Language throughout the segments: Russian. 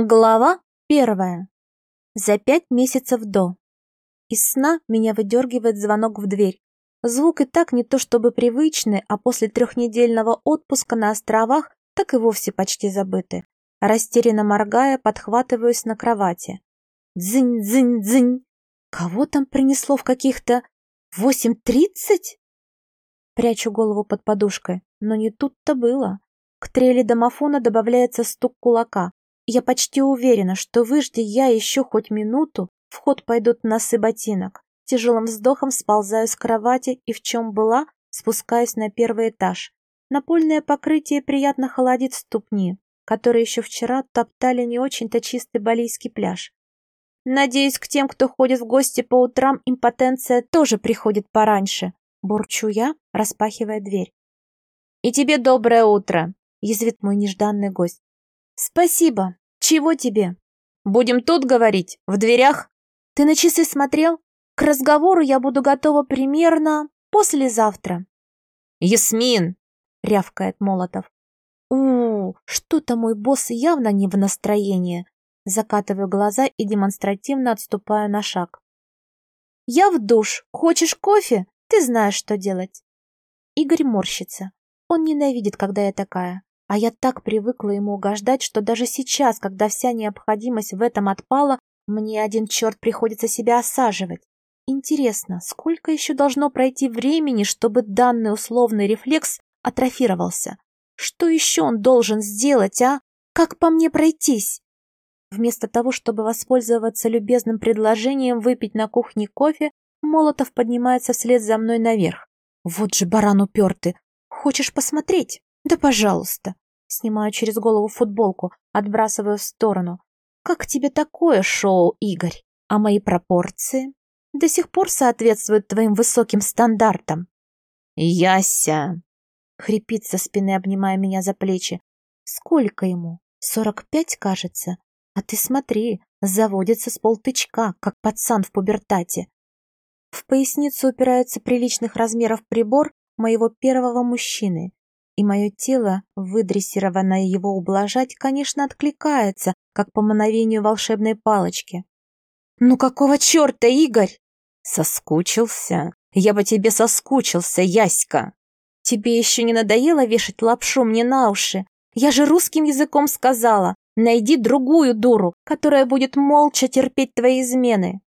Глава первая. За пять месяцев до. Из сна меня выдергивает звонок в дверь. Звук и так не то чтобы привычный, а после трехнедельного отпуска на островах так и вовсе почти забыты. Растерянно моргая, подхватываюсь на кровати. Дзынь-дзынь-дзынь. Кого там принесло в каких-то восемь тридцать? Прячу голову под подушкой, но не тут-то было. К трели домофона добавляется стук кулака. Я почти уверена, что выжди я еще хоть минуту, в ход пойдут носы ботинок. Тяжелым вздохом сползаю с кровати и в чем была, спускаюсь на первый этаж. Напольное покрытие приятно холодит ступни, которые еще вчера топтали не очень-то чистый балийский пляж. Надеюсь, к тем, кто ходит в гости по утрам, импотенция тоже приходит пораньше. Бурчу я, распахивая дверь. «И тебе доброе утро!» — язвит мой нежданный гость. «Спасибо. Чего тебе?» «Будем тут говорить, в дверях?» «Ты на часы смотрел? К разговору я буду готова примерно послезавтра». «Ясмин!» — рявкает Молотов. у что-то мой босс явно не в настроении». Закатываю глаза и демонстративно отступаю на шаг. «Я в душ. Хочешь кофе? Ты знаешь, что делать». Игорь морщится. Он ненавидит, когда я такая. А я так привыкла ему угождать, что даже сейчас, когда вся необходимость в этом отпала, мне один черт приходится себя осаживать. Интересно, сколько еще должно пройти времени, чтобы данный условный рефлекс атрофировался? Что еще он должен сделать, а? Как по мне пройтись? Вместо того, чтобы воспользоваться любезным предложением выпить на кухне кофе, Молотов поднимается вслед за мной наверх. Вот же баран упертый. Хочешь посмотреть? Да пожалуйста. Снимаю через голову футболку, отбрасываю в сторону. Как тебе такое шоу, Игорь? А мои пропорции? До сих пор соответствуют твоим высоким стандартам. Яся! Хрипит со спины, обнимая меня за плечи. Сколько ему? Сорок пять, кажется. А ты смотри, заводится с полтычка, как пацан в пубертате. В поясницу упирается приличных размеров прибор моего первого мужчины и мое тело, выдрессированное его ублажать, конечно, откликается, как по мановению волшебной палочки. «Ну какого черта, Игорь?» «Соскучился? Я бы тебе соскучился, Яська!» «Тебе еще не надоело вешать лапшу мне на уши? Я же русским языком сказала, найди другую дуру, которая будет молча терпеть твои измены».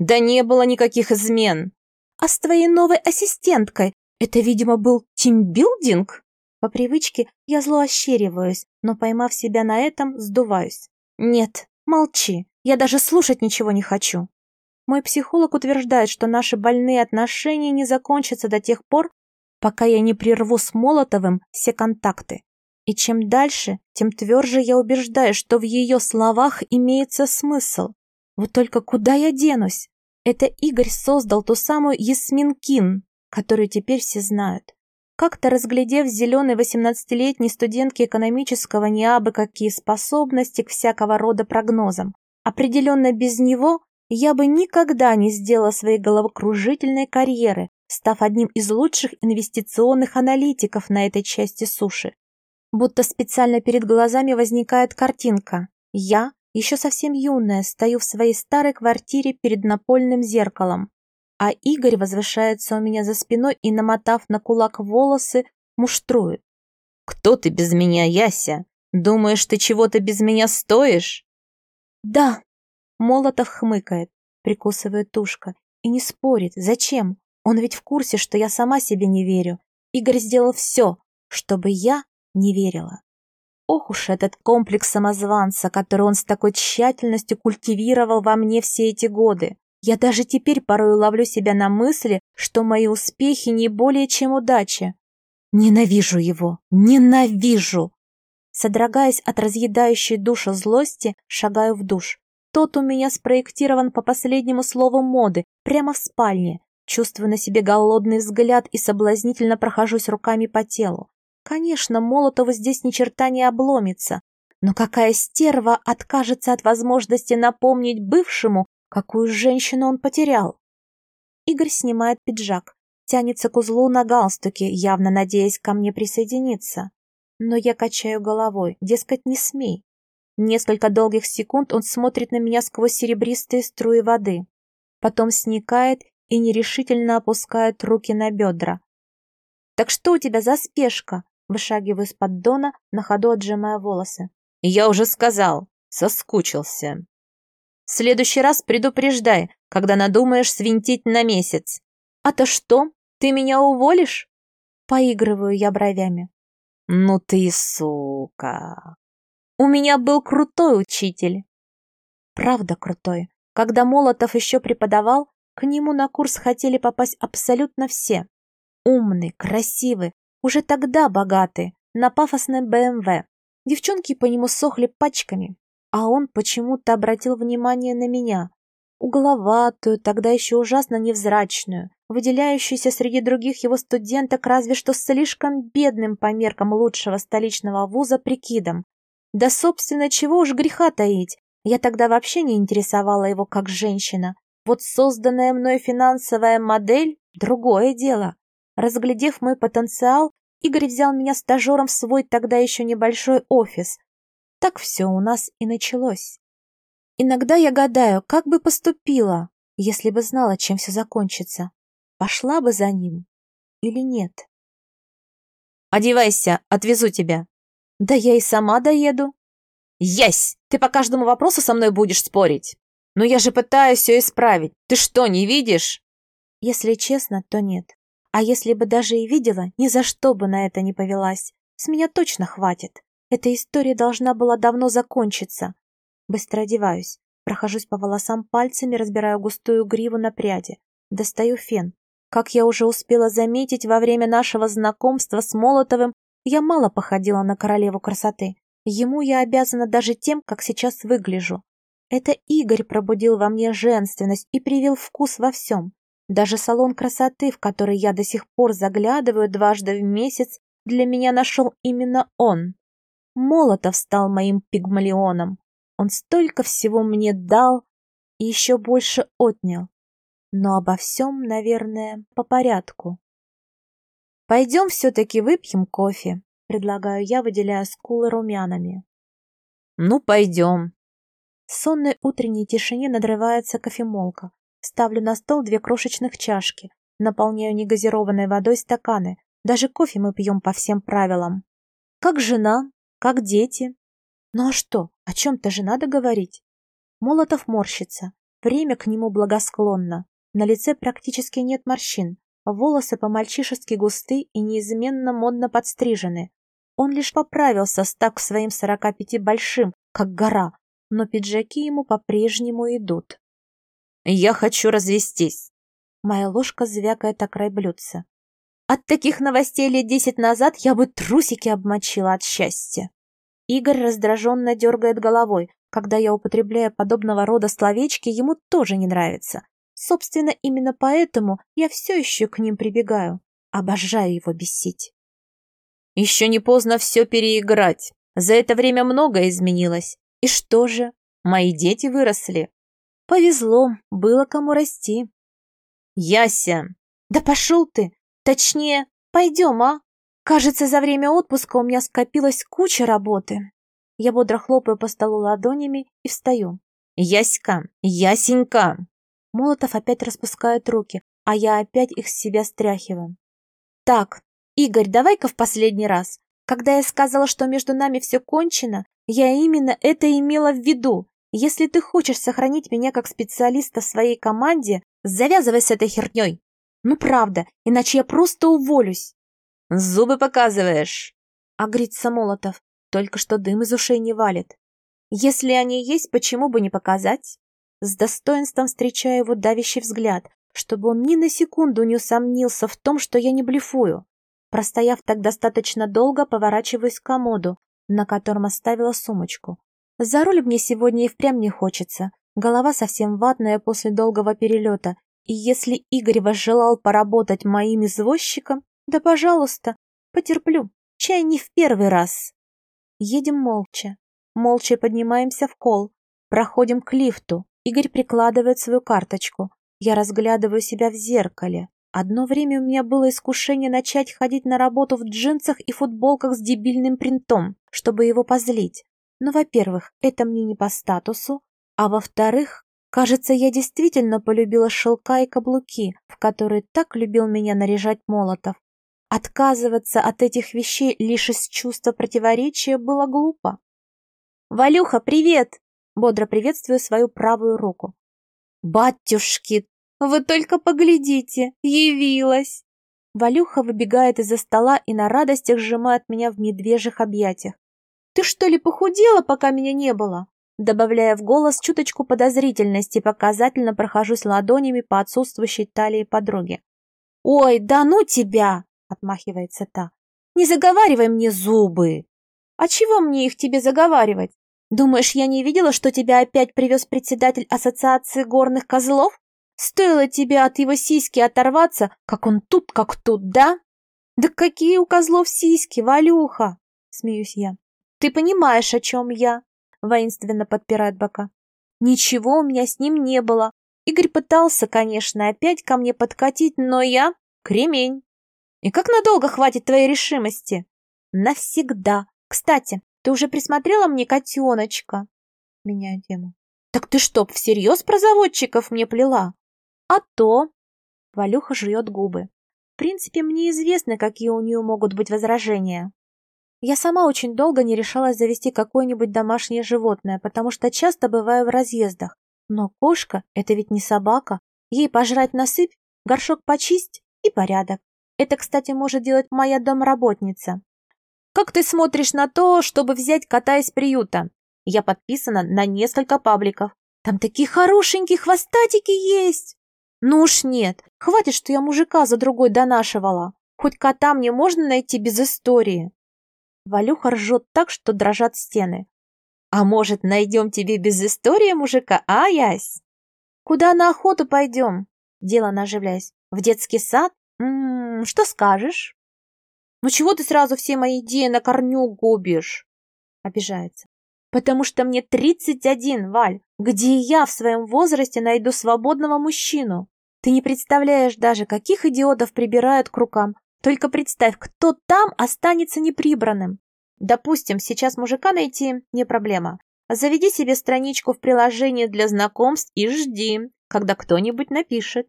«Да не было никаких измен!» «А с твоей новой ассистенткой это, видимо, был тимбилдинг?» По привычке я зло ощериваюсь, но, поймав себя на этом, сдуваюсь. Нет, молчи, я даже слушать ничего не хочу. Мой психолог утверждает, что наши больные отношения не закончатся до тех пор, пока я не прерву с Молотовым все контакты. И чем дальше, тем тверже я убеждаюсь, что в ее словах имеется смысл. Вот только куда я денусь? Это Игорь создал ту самую Ясмин Кин, которую теперь все знают. Как-то разглядев зеленой восемнадцатилетней студентки экономического не абы какие способности к всякого рода прогнозам, определенно без него я бы никогда не сделала своей головокружительной карьеры, став одним из лучших инвестиционных аналитиков на этой части суши. Будто специально перед глазами возникает картинка. Я, еще совсем юная, стою в своей старой квартире перед напольным зеркалом, а Игорь возвышается у меня за спиной и, намотав на кулак волосы, муштрует. «Кто ты без меня, Яся? Думаешь, ты чего-то без меня стоишь?» «Да!» Молотов хмыкает, прикусывает тушка, и не спорит. Зачем? Он ведь в курсе, что я сама себе не верю. Игорь сделал все, чтобы я не верила. Ох уж этот комплекс самозванца, который он с такой тщательностью культивировал во мне все эти годы. Я даже теперь порой ловлю себя на мысли, что мои успехи не более чем удача. Ненавижу его, ненавижу! Содрогаясь от разъедающей душа злости, шагаю в душ. Тот у меня спроектирован по последнему слову моды, прямо в спальне. Чувствую на себе голодный взгляд и соблазнительно прохожусь руками по телу. Конечно, Молотову здесь ни черта не обломится. Но какая стерва откажется от возможности напомнить бывшему, Какую женщину он потерял? Игорь снимает пиджак, тянется к узлу на галстуке, явно надеясь ко мне присоединиться. Но я качаю головой, дескать, не смей. Несколько долгих секунд он смотрит на меня сквозь серебристые струи воды. Потом сникает и нерешительно опускает руки на бедра. «Так что у тебя за спешка?» Вышагиваю с поддона, на ходу отжимая волосы. «Я уже сказал, соскучился. В следующий раз предупреждай, когда надумаешь свинтить на месяц». «А то что? Ты меня уволишь?» Поигрываю я бровями. «Ну ты сука!» «У меня был крутой учитель!» Правда крутой. Когда Молотов еще преподавал, к нему на курс хотели попасть абсолютно все. Умный, красивый, уже тогда богатый, на пафосной БМВ. Девчонки по нему сохли пачками, а он почему-то обратил внимание на меня. Угловатую, тогда еще ужасно невзрачную, выделяющуюся среди других его студенток разве что слишком бедным по меркам лучшего столичного вуза прикидом. Да, собственно, чего уж греха таить, я тогда вообще не интересовала его как женщина. Вот созданная мной финансовая модель – другое дело. Разглядев мой потенциал, Игорь взял меня стажером в свой тогда еще небольшой офис. Так все у нас и началось. Иногда я гадаю, как бы поступила, если бы знала, чем все закончится. Пошла бы за ним или нет? «Одевайся, отвезу тебя». «Да я и сама доеду». «Ясь! Ты по каждому вопросу со мной будешь спорить? Но я же пытаюсь все исправить. Ты что, не видишь?» Если честно, то нет. А если бы даже и видела, ни за что бы на это не повелась. С меня точно хватит. Эта история должна была давно закончиться. Быстро одеваюсь. Прохожусь по волосам пальцами, разбираю густую гриву на пряди. Достаю фен. Как я уже успела заметить, во время нашего знакомства с Молотовым я мало походила на королеву красоты. Ему я обязана даже тем, как сейчас выгляжу. Это Игорь пробудил во мне женственность и привил вкус во всем. Даже салон красоты, в который я до сих пор заглядываю дважды в месяц, для меня нашел именно он. Молотов стал моим пигмалионом. Он столько всего мне дал и еще больше отнял. Но обо всем, наверное, по порядку. «Пойдем все-таки выпьем кофе», — предлагаю я, выделяя скулы румянами. «Ну, пойдем». В сонной утренней тишине надрывается кофемолка. Ставлю на стол две крошечных чашки, наполняю негазированной водой стаканы. Даже кофе мы пьем по всем правилам. Как жена, как дети. Ну а что, о чем-то же надо говорить. Молотов морщится. Время к нему благосклонно. На лице практически нет морщин. Волосы по-мальчишески густы и неизменно модно подстрижены. Он лишь поправился, став к своим сорока пяти большим, как гора, но пиджаки ему по-прежнему идут. Я хочу развестись. Моя ложка звякает о край блюдца. От таких новостей лет десять назад я бы трусики обмочила от счастья. Игорь раздраженно дергает головой. Когда я употребляю подобного рода словечки, ему тоже не нравится. Собственно, именно поэтому я все еще к ним прибегаю. Обожаю его бесить. Еще не поздно все переиграть. За это время многое изменилось. И что же? Мои дети выросли. Повезло, было кому расти. Яся! Да пошел ты! Точнее, пойдем, а? Кажется, за время отпуска у меня скопилась куча работы. Я бодро хлопаю по столу ладонями и встаю. Яська! Ясенька! Молотов опять распускает руки, а я опять их с себя стряхиваю. Так, Игорь, давай-ка в последний раз. Когда я сказала, что между нами все кончено, я именно это имела в виду. Если ты хочешь сохранить меня как специалиста в своей команде, завязывай с этой херней. Ну правда, иначе я просто уволюсь. Зубы показываешь. Агрится Молотов. Только что дым из ушей не валит. Если они есть, почему бы не показать? С достоинством встречаю его давящий взгляд, чтобы он ни на секунду не усомнился в том, что я не блефую. Простояв так достаточно долго, поворачиваюсь к комоду, на котором оставила сумочку. За руль мне сегодня и впрямь не хочется. Голова совсем ватная после долгого перелета. И если Игорь возжелал поработать моим извозчиком, да пожалуйста, потерплю. Чай не в первый раз. Едем молча. Молча поднимаемся в кол. Проходим к лифту. Игорь прикладывает свою карточку. Я разглядываю себя в зеркале. Одно время у меня было искушение начать ходить на работу в джинсах и футболках с дебильным принтом, чтобы его позлить. Но, во-первых, это мне не по статусу, а во-вторых, кажется, я действительно полюбила шелка и каблуки, в которые так любил меня наряжать Молотов. Отказываться от этих вещей лишь из чувства противоречия было глупо. «Валюха, привет!» Бодро приветствую свою правую руку. «Батюшки, вы только поглядите, явилась!» Валюха выбегает из-за стола и на радостях сжимает меня в медвежьих объятиях. «Ты что ли похудела, пока меня не было?» Добавляя в голос чуточку подозрительности, показательно прохожусь ладонями по отсутствующей талии подруги. «Ой, да ну тебя!» — отмахивается та. «Не заговаривай мне зубы!» «А чего мне их тебе заговаривать? Думаешь, я не видела, что тебя опять привез председатель Ассоциации горных козлов? Стоило тебе от его сиськи оторваться, как он тут, как тут, да? Да какие у козлов сиськи, Валюха? Смеюсь я. Ты понимаешь, о чем я? Воинственно подпирает бока. Ничего у меня с ним не было. Игорь пытался, конечно, опять ко мне подкатить, но я кремень. И как надолго хватит твоей решимости? Навсегда. Кстати, ты уже присмотрела мне котеночка? Меняю тему. Так ты что, всерьез про заводчиков мне плела? А то... Валюха жует губы. В принципе, мне известно, какие у нее могут быть возражения. Я сама очень долго не решалась завести какое-нибудь домашнее животное, потому что часто бываю в разъездах. Но кошка — это ведь не собака. Ей пожрать насыпь, горшок почисть и порядок. Это, кстати, может делать моя домработница. Как ты смотришь на то, чтобы взять кота из приюта? Я подписана на несколько пабликов. Там такие хорошенькие хвостатики есть. Ну уж нет, хватит, что я мужика за другой донашивала. Хоть кота мне можно найти без истории. Валюха ржет так, что дрожат стены. А может, найдем тебе без истории мужика, а, Ясь? Куда на охоту пойдем? Дело оживляясь. В детский сад? М -м, что скажешь? «Ну чего ты сразу все мои идеи на корню губишь?» Обижается. «Потому что мне 31, Валь. Где я в своем возрасте найду свободного мужчину? Ты не представляешь даже, каких идиотов прибирают к рукам. Только представь, кто там останется неприбранным. Допустим, сейчас мужика найти не проблема. Заведи себе страничку в приложении для знакомств и жди, когда кто-нибудь напишет.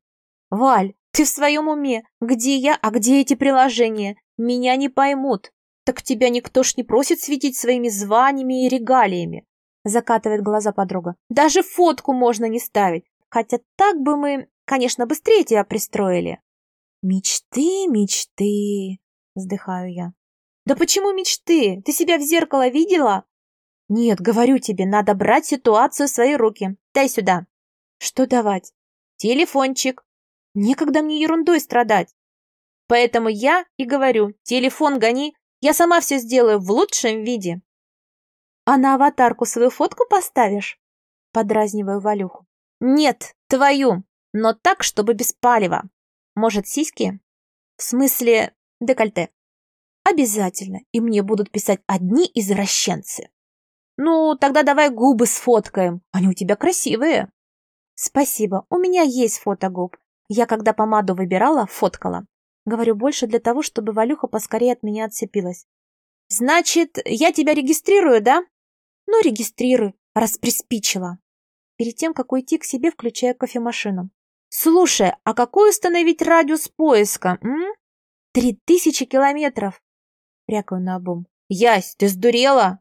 Валь, ты в своем уме? Где я, а где эти приложения? Меня не поймут. Так тебя никто ж не просит светить своими званиями и регалиями. Закатывает глаза подруга. Даже фотку можно не ставить. Хотя так бы мы, конечно, быстрее тебя пристроили. Мечты, мечты, вздыхаю я. Да почему мечты? Ты себя в зеркало видела? Нет, говорю тебе, надо брать ситуацию в свои руки. Дай сюда. Что давать? Телефончик. Некогда мне ерундой страдать. Поэтому я и говорю, телефон гони, я сама все сделаю в лучшем виде. А на аватарку свою фотку поставишь? Подразниваю Валюху. Нет, твою, но так, чтобы без палева. Может, сиськи? В смысле, декольте. Обязательно, и мне будут писать одни извращенцы. Ну, тогда давай губы сфоткаем, они у тебя красивые. Спасибо, у меня есть фото губ. Я, когда помаду выбирала, фоткала. Говорю больше для того, чтобы Валюха поскорее от меня отцепилась. «Значит, я тебя регистрирую, да?» «Ну, регистрируй, раз приспичила». Перед тем, как уйти к себе, включая кофемашину. «Слушай, а какой установить радиус поиска, м?» «Три тысячи километров!» Прякаю на обум. «Ясь, ты сдурела?»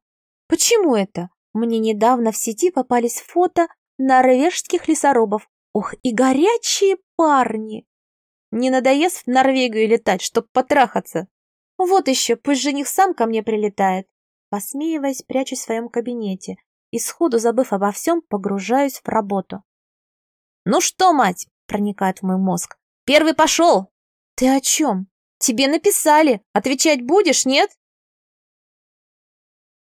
«Почему это? Мне недавно в сети попались фото норвежских лесорубов. Ох, и горячие парни!» Не надоест в Норвегию летать, чтоб потрахаться? Вот еще, пусть жених сам ко мне прилетает. Посмеиваясь, прячусь в своем кабинете и сходу, забыв обо всем, погружаюсь в работу. «Ну что, мать?» — проникает в мой мозг. «Первый пошел!» «Ты о чем?» «Тебе написали. Отвечать будешь, нет?»